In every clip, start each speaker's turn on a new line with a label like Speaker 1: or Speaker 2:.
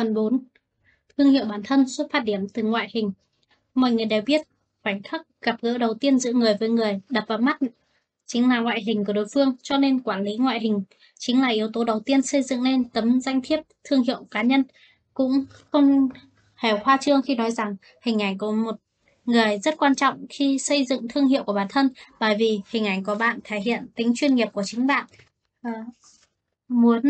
Speaker 1: Phần 4 Thương hiệu bản thân xuất phát điểm từ ngoại hình. Mọi người đều biết khoảnh khắc gặp gỡ đầu tiên giữa người với người đập vào mắt chính là ngoại hình của đối phương cho nên quản lý ngoại hình chính là yếu tố đầu tiên xây dựng nên tấm danh thiếp thương hiệu cá nhân. Cũng không hề khoa trương khi nói rằng hình ảnh của một người rất quan trọng khi xây dựng thương hiệu của bản thân bởi vì hình ảnh của bạn thể hiện tính chuyên nghiệp của chính bạn. À, muốn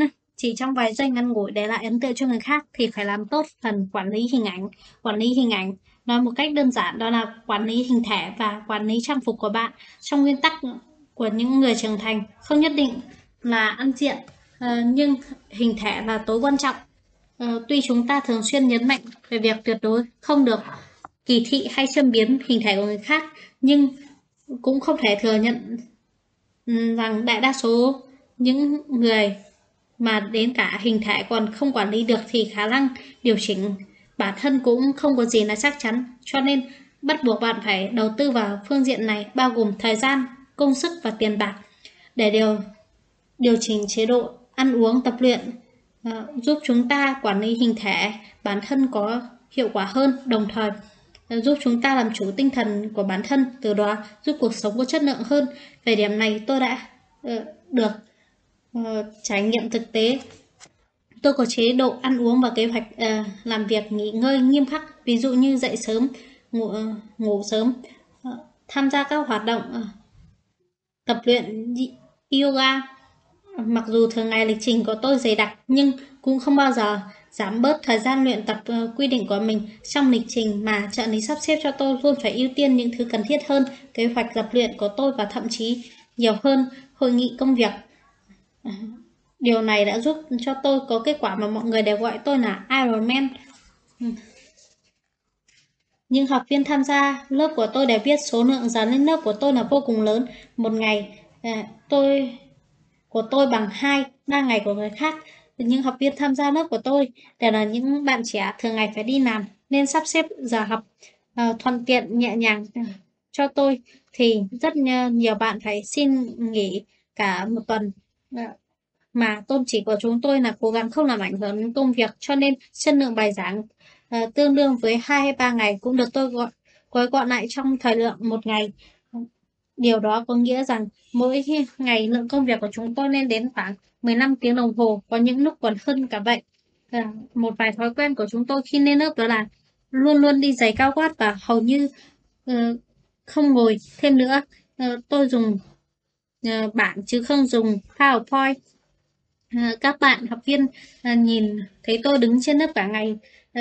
Speaker 1: chỉ trong vài giây ngăn ngủi để lại ấn tượng cho người khác thì phải làm tốt phần quản lý hình ảnh, quản lý hình ảnh. Nói một cách đơn giản, đó là quản lý hình thể và quản lý trang phục của bạn trong nguyên tắc của những người trưởng thành. Không nhất định là ăn diện ờ, nhưng hình thể là tối quan trọng. Ờ, tuy chúng ta thường xuyên nhấn mạnh về việc tuyệt đối không được kỳ thị hay châm biếm hình thể của người khác, nhưng cũng không thể thừa nhận ừ, rằng đại đa số những người mà đến cả hình thể còn không quản lý được thì khả năng điều chỉnh bản thân cũng không có gì là chắc chắn. Cho nên, bắt buộc bạn phải đầu tư vào phương diện này bao gồm thời gian, công sức và tiền bạc để điều điều chỉnh chế độ ăn uống, tập luyện ờ, giúp chúng ta quản lý hình thể bản thân có hiệu quả hơn, đồng thời ờ, giúp chúng ta làm chủ tinh thần của bản thân từ đó, giúp cuộc sống có chất lượng hơn. Về điểm này, tôi đã ờ, được uh, trải nghiệm thực tế tôi có chế độ ăn uống và kế hoạch uh, làm việc nghỉ ngơi nghiêm khắc ví dụ như dậy sớm ngủ, uh, ngủ sớm uh, tham gia các hoạt động uh, tập luyện yoga. Mặc dù thường ngày lịch trình của tôi dày đặc nhưng cũng không bao giờ giảm bớt thời gian luyện tập uh, quy định của mình trong lịch trình mà trợ lý sắp xếp cho tôi luôn phải ưu tiên những thứ cần thiết hơn kế hoạch tập luyện của tôi và thậm chí nhiều hơn hội nghị công việc. Điều này đã giúp cho tôi có kết quả mà mọi người đều gọi tôi là Iron Man. Ừ. Nhưng học viên tham gia lớp của tôi đều biết số lượng giờ lên lớp của tôi là vô cùng lớn. Một ngày à, tôi của tôi bằng 2, 3 ngày của người khác. Nhưng học viên tham gia lớp của tôi đều là những bạn trẻ thường ngày phải đi làm nên sắp xếp giờ học à, thuận tiện nhẹ nhàng cho tôi thì rất nhiều bạn phải xin nghỉ cả một tuần Dạ. mà tôn chỉ của chúng tôi là cố gắng không làm ảnh hưởng đến công việc cho nên chất lượng bài giảng uh, tương đương với 2 hay 3 ngày cũng được tôi gọi gói gọn lại trong thời lượng một ngày. Điều đó có nghĩa rằng mỗi ngày lượng công việc của chúng tôi lên đến khoảng 15 tiếng đồng hồ, có những lúc còn hơn cả vậy. Uh, một vài thói quen của chúng tôi khi lên lớp đó là luôn luôn đi giày cao gót và hầu như uh, không ngồi thêm nữa. Uh, tôi dùng Ờ, bản chứ không dùng PowerPoint. Ờ, các bạn học viên ờ, nhìn thấy tôi đứng trên lớp cả ngày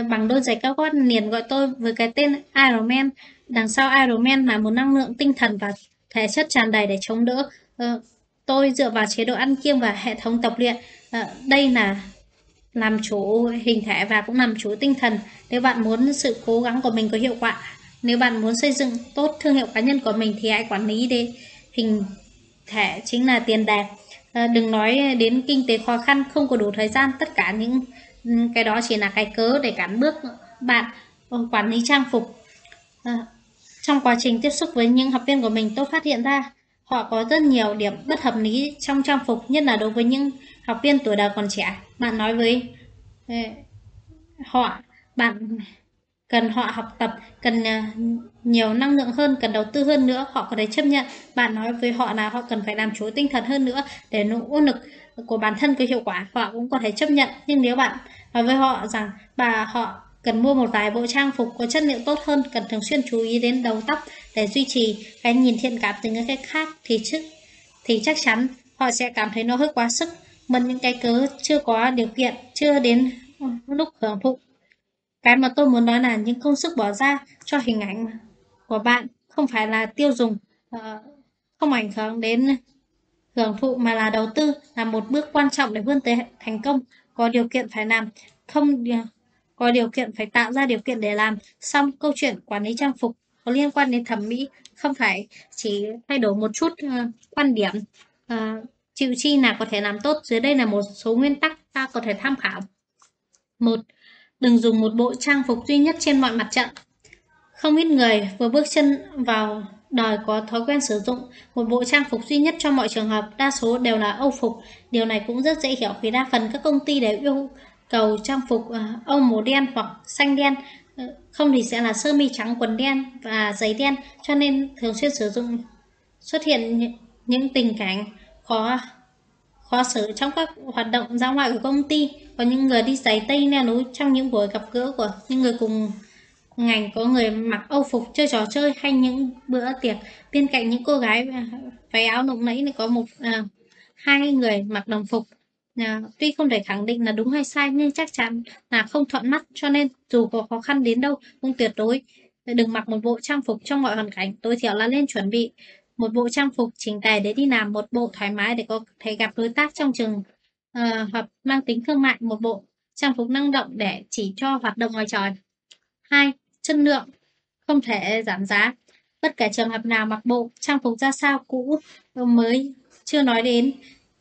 Speaker 1: bằng đôi giày cao gót liền gọi tôi với cái tên Iron Man. Đằng sau Iron Man là một năng lượng tinh thần và thể chất tràn đầy để chống đỡ. Tôi dựa vào chế độ ăn kiêng và hệ thống tập luyện. Đây là làm chủ hình thể và cũng làm chủ tinh thần. Nếu bạn muốn sự cố gắng của mình có hiệu quả, nếu bạn muốn xây dựng tốt thương hiệu cá nhân của mình thì hãy quản lý để hình thể chính là tiền bạc À, ờ, đừng nói đến kinh tế khó khăn, không có đủ thời gian, tất cả những cái đó chỉ là cái cớ để cản bước bạn quản lý trang phục. À, trong quá trình tiếp xúc với những học viên của mình tôi phát hiện ra họ có rất nhiều điểm bất hợp lý trong trang phục nhất là đối với những học viên tuổi đời còn trẻ. Bạn nói với ờ, họ bạn cần họ học tập, cần à, nhiều năng lượng hơn, cần đầu tư hơn nữa, họ có thể chấp nhận. Bạn nói với họ là họ cần phải làm chủ tinh thần hơn nữa để nỗ lực của bản thân có hiệu quả, họ cũng có thể chấp nhận. Nhưng nếu bạn nói với họ rằng bà, họ cần mua một vài bộ trang phục có chất liệu tốt hơn, cần thường xuyên chú ý đến đầu tóc để duy trì cái nhìn thiện cảm từ người khác thì chứ, thì chắc chắn họ sẽ cảm thấy nó hơi quá sức. Mình những cái cớ chưa có điều kiện, chưa đến lúc hưởng thụ cái mà tôi muốn nói là những công sức bỏ ra cho hình ảnh của bạn không phải là tiêu dùng ờ, không ảnh hưởng đến hưởng thụ mà là đầu tư là một bước quan trọng để vươn tới thành công. Có điều kiện phải làm không có điều kiện phải tạo ra điều kiện để làm. Xong câu chuyện quản lý trang phục có liên quan đến thẩm mỹ không phải chỉ thay đổi một chút uh, quan điểm uh, chịu chi nào có thể làm tốt. Dưới đây là một số nguyên tắc ta có thể tham khảo. Một đừng dùng một bộ trang phục duy nhất trên mọi mặt trận không ít người vừa bước chân vào đòi có thói quen sử dụng một bộ trang phục duy nhất cho mọi trường hợp, đa số đều là âu phục. Điều này cũng rất dễ hiểu vì đa phần các công ty đều yêu cầu trang phục uh, âu màu đen hoặc xanh đen ờ, không thì sẽ là sơ mi trắng quần đen và giày đen cho nên thường xuyên sử dụng xuất hiện những tình cảnh khó khó xử trong các hoạt động ra ngoài của công ty có những người đi giày tây leo núi trong những buổi gặp gỡ của những người cùng ngành có người mặc âu phục chơi trò chơi hay những bữa tiệc. Bên cạnh những cô gái váy áo lộng lẫy này có một à, hai người mặc đồng phục. À, tuy không thể khẳng định là đúng hay sai nhưng chắc chắn là không thuận mắt cho nên dù có khó khăn đến đâu cũng tuyệt đối đừng mặc một bộ trang phục trong mọi hoàn cảnh. Tối thiểu là nên chuẩn bị một bộ trang phục chỉnh tề để đi làm một bộ thoải mái để có thể gặp đối tác trong trường ờ, uh, hợp mang tính thương mại một bộ trang phục năng động để chỉ cho hoạt động ngoài trời hai chất lượng không thể giảm giá bất kể trường hợp nào mặc bộ trang phục ra sao cũ mới chưa nói đến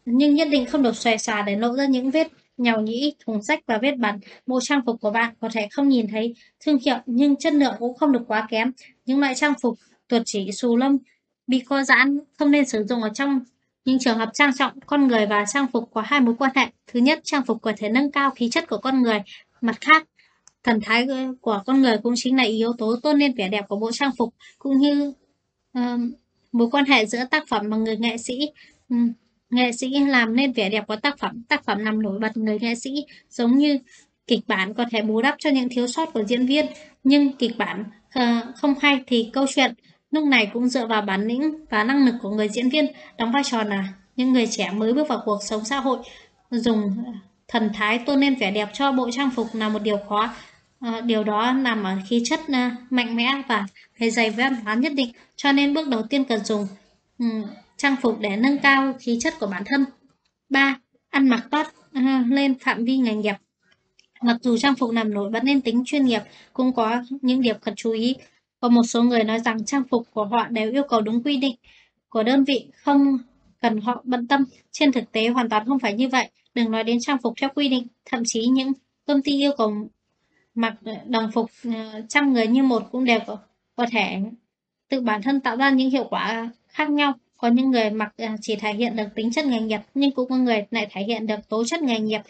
Speaker 1: nhưng nhất định không được xòe xòa để lộ ra những vết nhàu nhĩ, thùng rách và vết bẩn. Bộ trang phục của bạn có thể không nhìn thấy thương hiệu nhưng chất lượng cũng không được quá kém. Những loại trang phục tuột chỉ xù lông bị co giãn không nên sử dụng ở trong những trường hợp trang trọng con người và trang phục có hai mối quan hệ. Thứ nhất, trang phục có thể nâng cao khí chất của con người. Mặt khác, thần thái của con người cũng chính là yếu tố tôn lên vẻ đẹp của bộ trang phục cũng như uh, mối quan hệ giữa tác phẩm và người nghệ sĩ um, nghệ sĩ làm nên vẻ đẹp của tác phẩm tác phẩm làm nổi bật người nghệ sĩ giống như kịch bản có thể bù đắp cho những thiếu sót của diễn viên nhưng kịch bản uh, không hay thì câu chuyện lúc này cũng dựa vào bản lĩnh và năng lực của người diễn viên đóng vai trò là những người trẻ mới bước vào cuộc sống xã hội dùng ờ, thần thái tôn lên vẻ đẹp cho bộ trang phục là một điều khó À, điều đó nằm ở khí chất ờ, mạnh mẽ và bề dày văn hóa nhất định cho nên bước đầu tiên cần dùng um, trang phục để nâng cao khí chất của bản thân 3. Ăn mặc tốt lên phạm vi ngành nghiệp Mặc dù trang phục làm nổi bật nên tính chuyên nghiệp cũng có những điểm cần chú ý. Có một số người nói rằng trang phục của họ đều yêu cầu đúng quy định của đơn vị không cần họ bận tâm. Trên thực tế hoàn toàn không phải như vậy. Đừng nói đến trang phục theo quy định. Thậm chí những công ty yêu cầu mặc đồng phục ờ, trăm người như một cũng đều có, có thể tự bản thân tạo ra những hiệu quả khác nhau. Có những người mặc ờ, chỉ thể hiện được tính chất nghề nghiệp, nhưng cũng có người lại thể hiện được tố chất nghề nghiệp.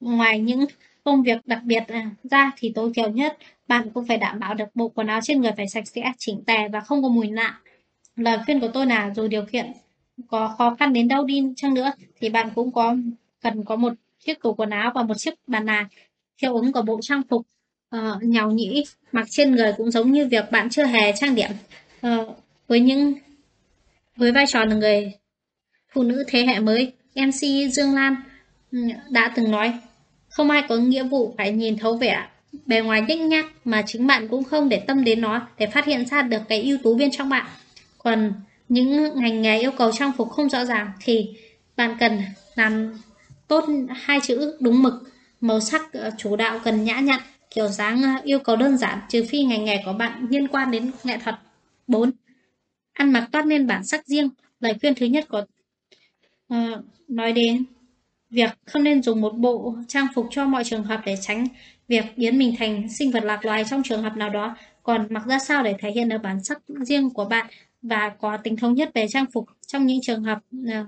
Speaker 1: Ngoài những công việc đặc biệt ra thì tối thiểu nhất. Bạn cũng phải đảm bảo được bộ quần áo trên người phải sạch sẽ, chỉnh tề và không có mùi nạ. Lời khuyên của tôi là dù điều kiện có khó khăn đến đâu đi chăng nữa thì bạn cũng có cần có một chiếc tủ quần áo và một chiếc bàn là hiệu ứng của bộ trang phục ờ, uh, nhàu nhĩ. Mặc trên người cũng giống như việc bạn chưa hề trang điểm. Uh, với những với vai trò là người phụ nữ thế hệ mới MC Dương Lan ừ, đã từng nói không ai có nghĩa vụ phải nhìn thấu vẻ bề ngoài nhếch nhác mà chính bạn cũng không để tâm đến nó để phát hiện ra được cái ưu tú bên trong bạn còn những ngành nghề yêu cầu trang phục không rõ ràng thì bạn cần làm tốt hai chữ đúng mực màu sắc ờ, chủ đạo cần nhã nhặn kiểu dáng ờ, yêu cầu đơn giản trừ phi ngành nghề của bạn liên quan đến nghệ thuật. 4. Ăn mặc toát lên bản sắc riêng. Lời khuyên thứ nhất của uh, ờ, nói đến việc không nên dùng một bộ trang phục cho mọi trường hợp để tránh việc biến mình thành sinh vật lạc loài trong trường hợp nào đó. Còn mặc ra sao để thể hiện được bản sắc riêng của bạn và có tính thống nhất về trang phục trong những trường hợp ờ,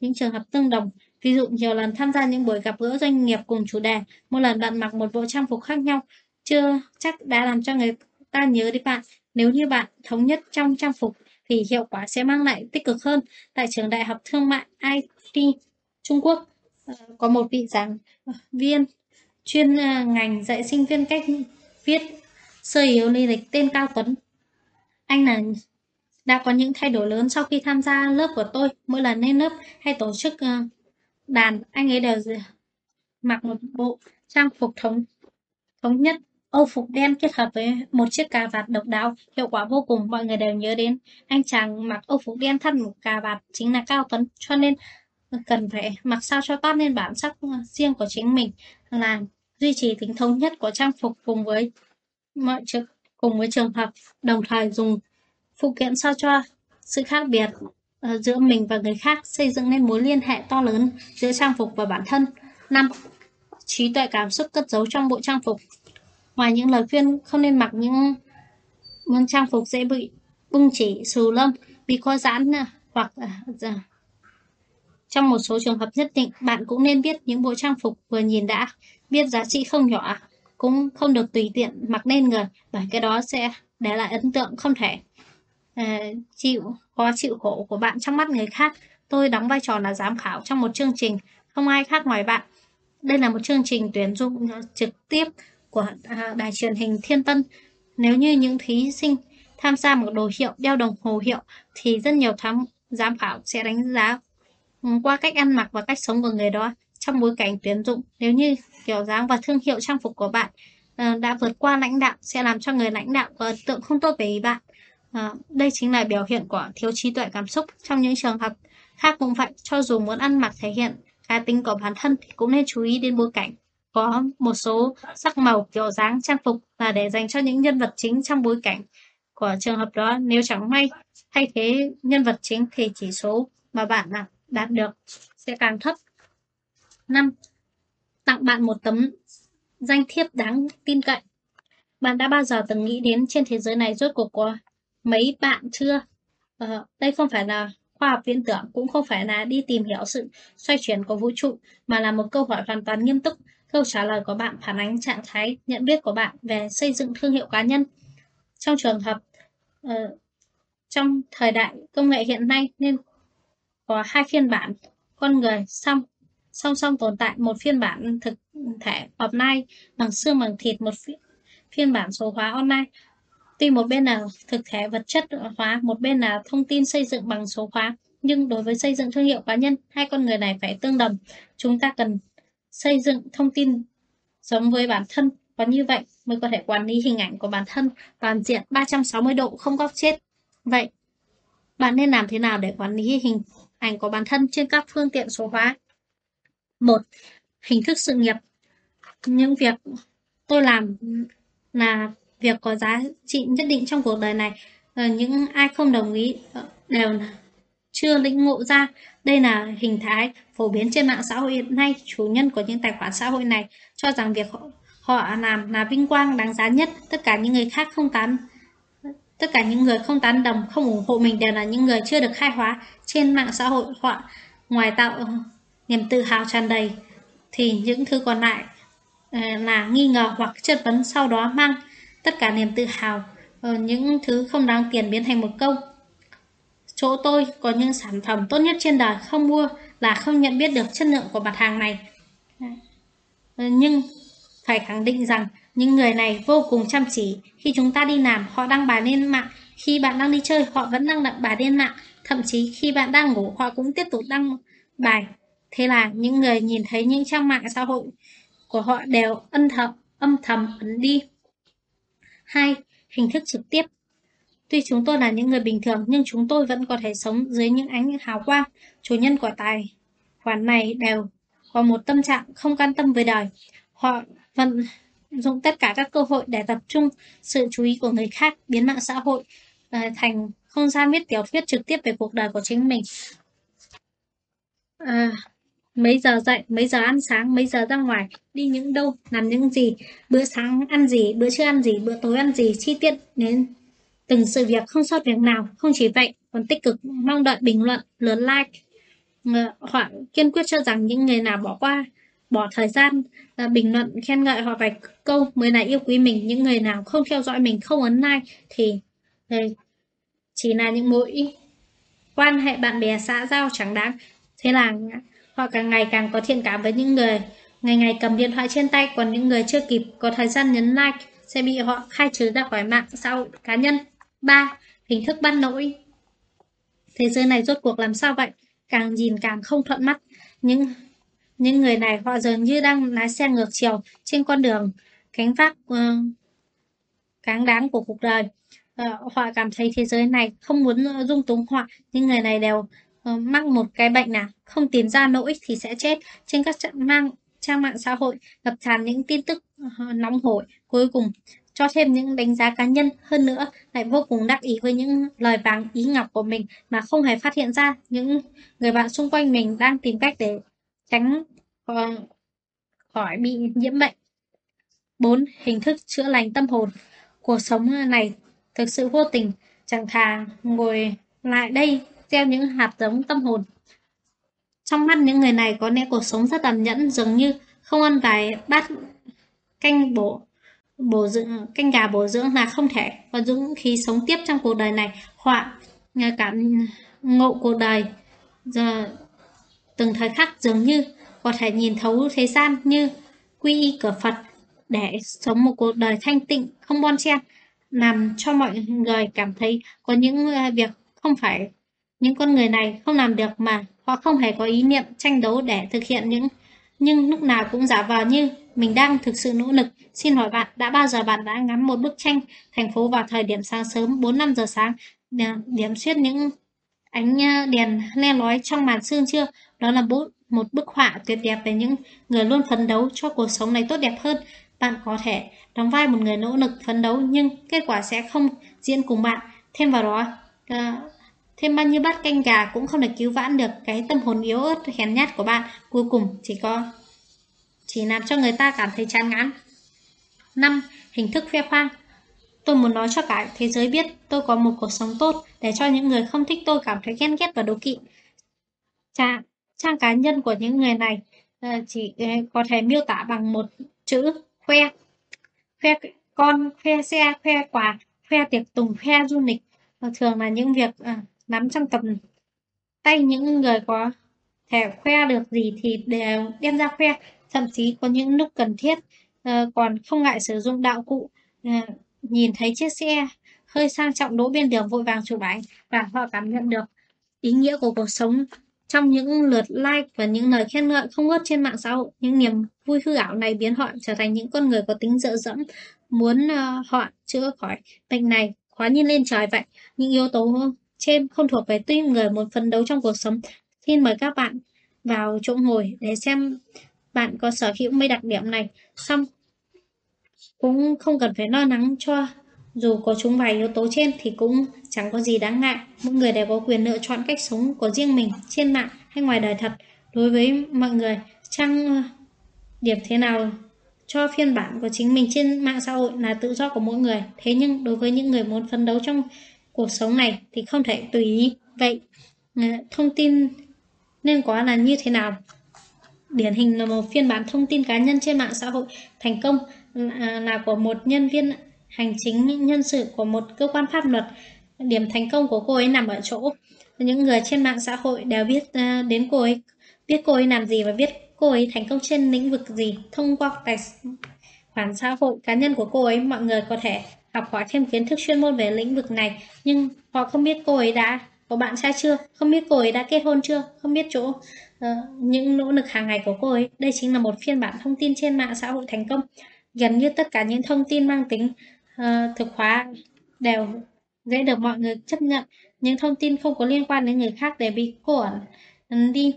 Speaker 1: những trường hợp tương đồng Ví dụ nhiều lần tham gia những buổi gặp gỡ doanh nghiệp cùng chủ đề, một lần bạn mặc một bộ trang phục khác nhau, chưa chắc đã làm cho người ta nhớ đến bạn. Nếu như bạn thống nhất trong trang phục thì hiệu quả sẽ mang lại tích cực hơn. Tại trường Đại học Thương mại IT Trung Quốc Ờ, có một vị giảng viên chuyên à, ngành dạy sinh viên cách viết sơ yếu lý lịch tên Cao Tuấn. Anh là đã có những thay đổi lớn sau khi tham gia lớp của tôi. Mỗi lần lên lớp hay tổ chức ờ, đàn anh ấy đều mặc một bộ trang phục thống thống nhất Âu phục đen kết hợp với một chiếc cà vạt độc đáo, hiệu quả vô cùng, mọi người đều nhớ đến. Anh chàng mặc Âu phục đen thắt một cà vạt chính là Cao Tuấn, cho nên cần phải mặc sao cho toát lên bản sắc ờ, riêng của chính mình là duy trì tính thống nhất của trang phục cùng với mọi trường cùng với trường hợp, đồng thời dùng phụ kiện sao cho sự khác biệt ờ, giữa mình và người khác, xây dựng nên mối liên hệ to lớn giữa trang phục và bản thân. 5. Trí tuệ cảm xúc cất giấu trong bộ trang phục. Ngoài những lời khuyên không nên mặc những những trang phục dễ bị bung chỉ, xù lông, bị co giãn ờ, hoặc trong một số trường hợp nhất định, bạn cũng nên biết những bộ trang phục vừa nhìn đã, biết giá trị không nhỏ, cũng không được tùy tiện mặc lên người, bởi cái đó sẽ để lại ấn tượng không thể uh, chịu khó chịu khổ của bạn trong mắt người khác. Tôi đóng vai trò là giám khảo trong một chương trình, không ai khác ngoài bạn. Đây là một chương trình tuyển dụng trực tiếp của à, đài truyền hình Thiên Tân. Nếu như những thí sinh tham gia một đồ hiệu, đeo đồng hồ hiệu, thì rất nhiều thám giám khảo sẽ đánh giá Ừ, qua cách ăn mặc và cách sống của người đó trong bối cảnh tuyển dụng. Nếu như kiểu dáng và thương hiệu trang phục của bạn uh, đã vượt qua lãnh đạo, sẽ làm cho người lãnh đạo có ấn tượng không tốt về bạn. Uh, đây chính là biểu hiện của thiếu trí tuệ cảm xúc. Trong những trường hợp khác cũng vậy, cho dù muốn ăn mặc thể hiện cá tính của bản thân thì cũng nên chú ý đến bối cảnh. Có một số sắc màu kiểu dáng trang phục là để dành cho những nhân vật chính trong bối cảnh của trường hợp đó. Nếu chẳng may thay thế nhân vật chính thì chỉ số mà bạn đạt được sẽ càng thấp. 5. Tặng bạn một tấm danh thiếp đáng tin cậy. Bạn đã bao giờ từng nghĩ đến trên thế giới này rốt cuộc có mấy bạn chưa? Ờ, đây không phải là khoa học viễn tưởng, cũng không phải là đi tìm hiểu sự xoay chuyển của vũ trụ, mà là một câu hỏi hoàn toàn nghiêm túc. Câu trả lời của bạn phản ánh trạng thái nhận biết của bạn về xây dựng thương hiệu cá nhân. Trong trường hợp uh, trong thời đại công nghệ hiện nay nên có hai phiên bản con người song song song tồn tại. Một phiên bản thực thể offline bằng xương bằng thịt, một phiên bản số hóa online. Tuy một bên là thực thể vật chất hóa, một bên là thông tin xây dựng bằng số hóa, nhưng đối với xây dựng thương hiệu cá nhân, hai con người này phải tương đồng. Chúng ta cần xây dựng thông tin giống với bản thân, và như vậy mới có thể quản lý hình ảnh của bản thân toàn diện. 360 độ không góc chết. Vậy bạn nên làm thế nào để quản lý hình ảnh của bản thân trên các phương tiện số hóa. Một hình thức sự nghiệp. Những việc tôi làm là việc có giá trị nhất định trong cuộc đời này. Ờ, những ai không đồng ý ờ, đều chưa lĩnh ngộ ra. Đây là hình thái phổ biến trên mạng xã hội hiện nay chủ nhân của những tài khoản xã hội này cho rằng việc họ, họ làm là vinh quang đáng giá nhất. Tất cả những người khác không tán tất cả những người không tán đồng, không ủng hộ mình đều là những người chưa được khai hóa trên mạng xã hội họ ngoài tạo niềm tự hào tràn đầy. Thì những thứ còn lại ờ, là nghi ngờ hoặc chất vấn sau đó mang tất cả niềm tự hào ờ, những thứ không đáng tiền biến thành một câu. Chỗ tôi có những sản phẩm tốt nhất trên đời không mua là không nhận biết được chất lượng của mặt hàng này. Ờ, nhưng phải khẳng định rằng những người này vô cùng chăm chỉ khi chúng ta đi làm họ đăng bài lên mạng khi bạn đang đi chơi họ vẫn đăng bài lên mạng thậm chí khi bạn đang ngủ họ cũng tiếp tục đăng bài Thế là những người nhìn thấy những trang mạng xã hội của họ đều âm thầm, âm thầm ấn đi. Hai, hình thức trực tiếp. Tuy chúng tôi là những người bình thường nhưng chúng tôi vẫn có thể sống dưới những ánh hào quang. Chủ nhân của tài khoản này đều có một tâm trạng không can tâm với đời. Họ vẫn dụng tất cả các cơ hội để tập trung sự chú ý của người khác, biến mạng xã hội ờ, thành không gian viết tiểu thuyết trực tiếp về cuộc đời của chính mình. À, mấy giờ dậy, mấy giờ ăn sáng, mấy giờ ra ngoài, đi những đâu, làm những gì, bữa sáng ăn gì, bữa trưa ăn gì, bữa tối ăn gì, chi tiết đến từng sự việc không sót việc nào. Không chỉ vậy, còn tích cực mong đợi bình luận, lớn like. Ờ, họ kiên quyết cho rằng những người nào bỏ qua, bỏ thời gian ờ, bình luận khen ngợi họ vài câu mới là yêu quý mình. Những người nào không theo dõi mình, không ấn like thì chỉ là những mối quan hệ bạn bè xã giao chẳng đáng. Thế là Họ càng ngày càng có thiện cảm với những người ngày ngày cầm điện thoại trên tay, còn những người chưa kịp có thời gian nhấn like sẽ bị họ khai trừ ra khỏi mạng xã hội cá nhân. 3. Hình thức bắt nỗi Thế giới này rốt cuộc làm sao vậy? Càng nhìn càng không thuận mắt. Những những người này họ dường như đang lái xe ngược chiều trên con đường cánh vác uh, cáng đáng của cuộc đời. Uh, họ cảm thấy thế giới này không muốn ờ, dung túng họ. Những người này đều uh, mắc một cái bệnh nào không tìm ra nỗi thì sẽ chết trên các mang trang mạng xã hội ngập tràn những tin tức uh, nóng hổi cuối cùng cho thêm những đánh giá cá nhân hơn nữa lại vô cùng đắc ý với những lời vàng ý ngọc của mình mà không hề phát hiện ra những người bạn xung quanh mình đang tìm cách để tránh ờ, khỏi bị nhiễm bệnh. 4. Hình thức chữa lành tâm hồn. Cuộc sống này thực sự vô tình. Chẳng thà ngồi lại đây gieo những hạt giống tâm hồn. Trong mắt những người này có lẽ cuộc sống rất tàn nhẫn, dường như không ăn vài bát canh bổ bổ dưỡng canh gà bổ dưỡng là không thể. Có dũng khí sống tiếp trong cuộc đời này. Họa cảm ngộ cuộc đời. Giờ từng thời khắc dường như có thể nhìn thấu thế gian như quy y cửa Phật để sống một cuộc đời thanh tịnh không bon chen làm cho mọi người cảm thấy có những ờ, việc không phải những con người này không làm được mà họ không hề có ý niệm tranh đấu để thực hiện những nhưng lúc nào cũng giả vờ như mình đang thực sự nỗ lực. Xin hỏi bạn, đã bao giờ bạn đã ngắm một bức tranh thành phố vào thời điểm sáng sớm 4-5 giờ sáng, ờ, điểm xuyết những ánh ờ, đèn le lói trong màn sương chưa? Đó là một bức họa tuyệt đẹp về những người luôn phấn đấu cho cuộc sống này tốt đẹp hơn. Bạn có thể đóng vai một người nỗ lực phấn đấu nhưng kết quả sẽ không diễn cùng bạn. Thêm vào đó, uh, thêm bao nhiêu bát canh gà cũng không thể cứu vãn được cái tâm hồn yếu ớt hèn nhát của bạn. Cuối cùng chỉ có chỉ làm cho người ta cảm thấy chán ngán. 5. Hình thức khoe khoang Tôi muốn nói cho cả thế giới biết tôi có một cuộc sống tốt để cho những người không thích tôi cảm thấy ghen ghét và đố kỵ. Chà, trang cá nhân của những người này ờ, chỉ ờ, có thể miêu tả bằng một chữ khoe. Khoe con, khoe xe, khoe quà, khoe tiệc tùng, khoe du lịch. Ờ, thường là những việc nắm trong tầm tay những người có thể khoe được gì thì đều đem ra khoe thậm chí có những lúc cần thiết còn không ngại sử dụng đạo cụ nhìn thấy chiếc xe hơi sang trọng đỗ bên đường vội vàng chụp ảnh và họ cảm nhận được ý nghĩa của cuộc sống trong những lượt like và những lời khen ngợi không ngớt trên mạng xã hội những niềm vui hư ảo này biến họ trở thành những con người có tính dựa dẫm muốn uh, họ chữa khỏi bệnh này. Khóa nhiên lên trời vậy những yếu tố trên không thuộc về tuy người muốn phấn đấu trong cuộc sống. Xin mời các bạn vào chỗ ngồi để xem bạn có sở hữu mấy đặc điểm này, xong cũng không cần phải lo lắng cho dù có chúng vài yếu tố trên thì cũng chẳng có gì đáng ngại. Mỗi người đều có quyền lựa chọn cách sống của riêng mình trên mạng hay ngoài đời thật. Đối với mọi người, trang điểm thế nào cho phiên bản của chính mình trên mạng xã hội là tự do của mỗi người. Thế nhưng đối với những người muốn phấn đấu trong cuộc sống này thì không thể tùy ý. Vậy, ừ, thông tin nên quá là như thế nào? điển hình là một phiên bản thông tin cá nhân trên mạng xã hội thành công ừ, à, là của một nhân viên hành chính nhân sự của một cơ quan pháp luật. Điểm thành công của cô ấy nằm ở chỗ những người trên mạng xã hội đều biết ờ, đến cô ấy biết cô ấy làm gì và biết cô ấy thành công trên lĩnh vực gì. Thông qua tài khoản xã hội cá nhân của cô ấy mọi người có thể học hỏi thêm kiến thức chuyên môn về lĩnh vực này. Nhưng họ không biết cô ấy đã có bạn trai chưa? Không biết cô ấy đã kết hôn chưa? Không biết chỗ uh, những nỗ lực hàng ngày của cô ấy. Đây chính là một phiên bản thông tin trên mạng xã hội thành công. Gần như tất cả những thông tin mang tính uh, thực hóa đều dễ được mọi người chấp nhận những thông tin không có liên quan đến người khác để bị cô đi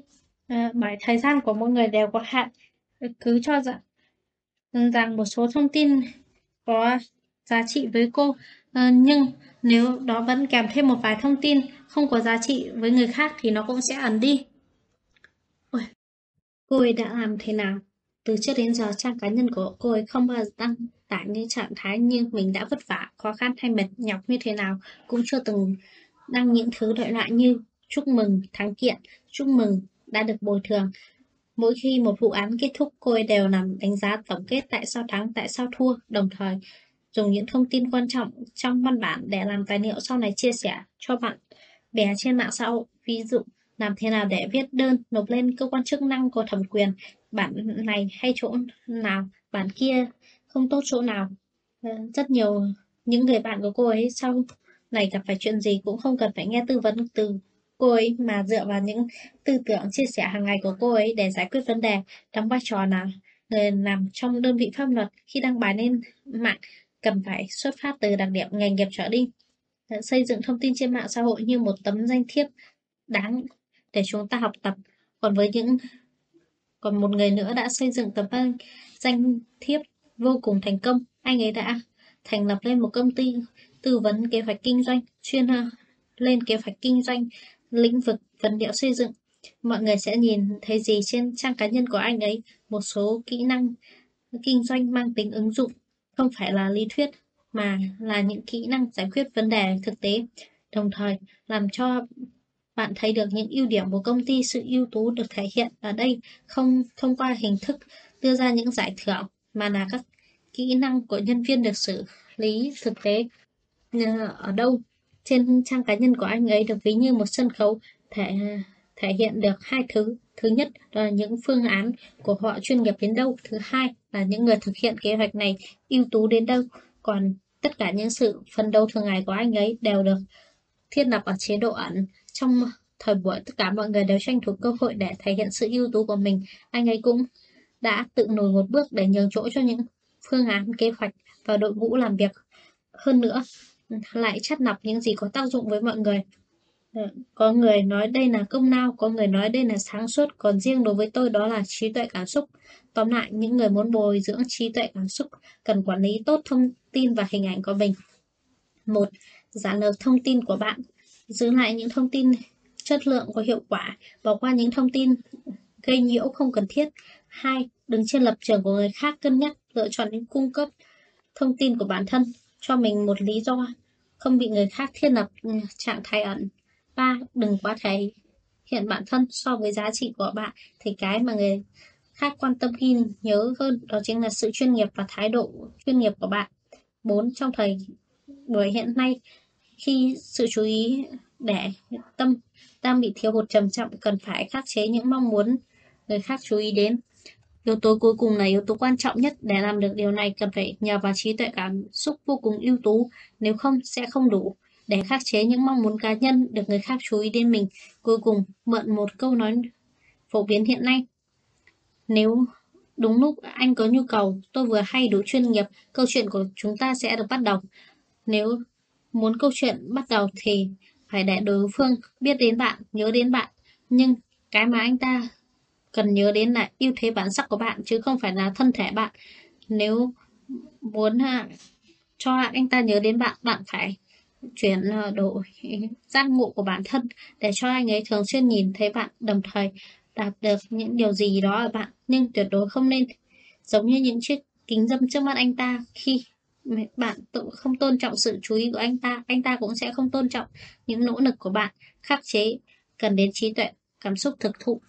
Speaker 1: uh, bởi thời gian của mỗi người đều có hạn cứ cho rằng rằng một số thông tin có giá trị với cô ờ, nhưng nếu đó vẫn kèm thêm một vài thông tin không có giá trị với người khác thì nó cũng sẽ ẩn đi. Ôi, cô ấy đã làm thế nào? Từ trước đến giờ trang cá nhân của cô ấy không bao giờ đăng tải những trạng thái như mình đã vất vả, khó khăn hay mệt nhọc như thế nào, cũng chưa từng đăng những thứ loại loại như chúc mừng thắng kiện, chúc mừng đã được bồi thường. Mỗi khi một vụ án kết thúc, cô ấy đều làm đánh giá tổng kết tại sao thắng, tại sao thua, đồng thời dùng những thông tin quan trọng trong văn bản để làm tài liệu sau này chia sẻ cho bạn bè trên mạng xã hội. Ví dụ, làm thế nào để viết đơn nộp lên cơ quan chức năng có thẩm quyền, bản này hay chỗ nào, bản kia không tốt chỗ nào. Ờ, rất nhiều những người bạn của cô ấy sau này gặp phải chuyện gì cũng không cần phải nghe tư vấn từ cô ấy mà dựa vào những tư tưởng chia sẻ hàng ngày của cô ấy để giải quyết vấn đề đóng vai trò là người làm trong đơn vị pháp luật khi đăng bài lên mạng cần phải xuất phát từ đặc điểm nghề nghiệp trở đi. Ờ, xây dựng thông tin trên mạng xã hội như một tấm danh thiếp đáng để chúng ta học tập. Còn với những còn một người nữa đã xây dựng tấm danh thiếp vô cùng thành công. Anh ấy đã thành lập lên một công ty tư vấn kế hoạch kinh doanh, chuyên lên kế hoạch kinh doanh lĩnh vực vật liệu xây dựng. Mọi người sẽ nhìn thấy gì trên trang cá nhân của anh ấy, một số kỹ năng kinh doanh mang tính ứng dụng không phải là lý thuyết mà là những kỹ năng giải quyết vấn đề thực tế, đồng thời làm cho bạn thấy được những ưu điểm của công ty, sự ưu tú được thể hiện ở đây không thông qua hình thức đưa ra những giải thưởng mà là các kỹ năng của nhân viên được xử lý thực tế ờ, ở đâu. Trên trang cá nhân của anh ấy được ví như một sân khấu thể thể hiện được hai thứ. Thứ nhất là những phương án của họ chuyên nghiệp đến đâu. Thứ hai là những người thực hiện kế hoạch này ưu tú đến đâu. Còn tất cả những sự phấn đấu thường ngày của anh ấy đều được thiết lập ở chế độ ẩn. Trong thời buổi tất cả mọi người đều tranh thủ cơ hội để thể hiện sự ưu tú của mình. Anh ấy cũng đã tự nổi một bước để nhường chỗ cho những phương án, kế hoạch và đội ngũ làm việc. Hơn nữa, lại chắt lọc những gì có tác dụng với mọi người. Ờ, có người nói đây là công lao, có người nói đây là sáng suốt, còn riêng đối với tôi đó là trí tuệ cảm xúc. Tóm lại, những người muốn bồi dưỡng trí tuệ cảm xúc cần quản lý tốt thông tin và hình ảnh của mình. Một, giả lược thông tin của bạn giữ lại những thông tin chất lượng có hiệu quả, bỏ qua những thông tin gây nhiễu không cần thiết hai đứng trên lập trường của người khác, cân nhắc lựa chọn những cung cấp thông tin của bản thân cho mình một lý do không bị người khác thiết lập ừ, trạng thái ẩn. ba, Đừng quá thể hiện bản thân so với giá trị của bạn thì cái mà người khác quan tâm ghi nhớ hơn đó chính là sự chuyên nghiệp và thái độ chuyên nghiệp của bạn. 4. Trong thời buổi hiện nay khi sự chú ý để tâm đang bị thiếu hụt trầm trọng cần phải khắc chế những mong muốn người khác chú ý đến Yếu tố cuối cùng là yếu tố quan trọng nhất để làm được điều này cần phải nhờ vào trí tuệ cảm xúc vô cùng ưu tú, nếu không sẽ không đủ để khắc chế những mong muốn cá nhân được người khác chú ý đến mình. Cuối cùng, mượn một câu nói phổ biến hiện nay. Nếu đúng lúc anh có nhu cầu, tôi vừa hay đủ chuyên nghiệp, câu chuyện của chúng ta sẽ được bắt đầu. Nếu muốn câu chuyện bắt đầu thì phải để đối phương biết đến bạn, nhớ đến bạn. Nhưng cái mà anh ta cần nhớ đến là ưu thế bản sắc của bạn chứ không phải là thân thể bạn nếu muốn à, cho anh ta nhớ đến bạn bạn phải chuyển à, đổi giác ngộ của bản thân để cho anh ấy thường xuyên nhìn thấy bạn đồng thời đạt được những điều gì đó ở bạn nhưng tuyệt đối không nên giống như những chiếc kính dâm trước mắt anh ta khi bạn, tự không tôn trọng sự chú ý của anh ta. Anh ta cũng sẽ không tôn trọng những nỗ lực của bạn. Khắc chế, cần đến trí tuệ, cảm xúc thực thụ.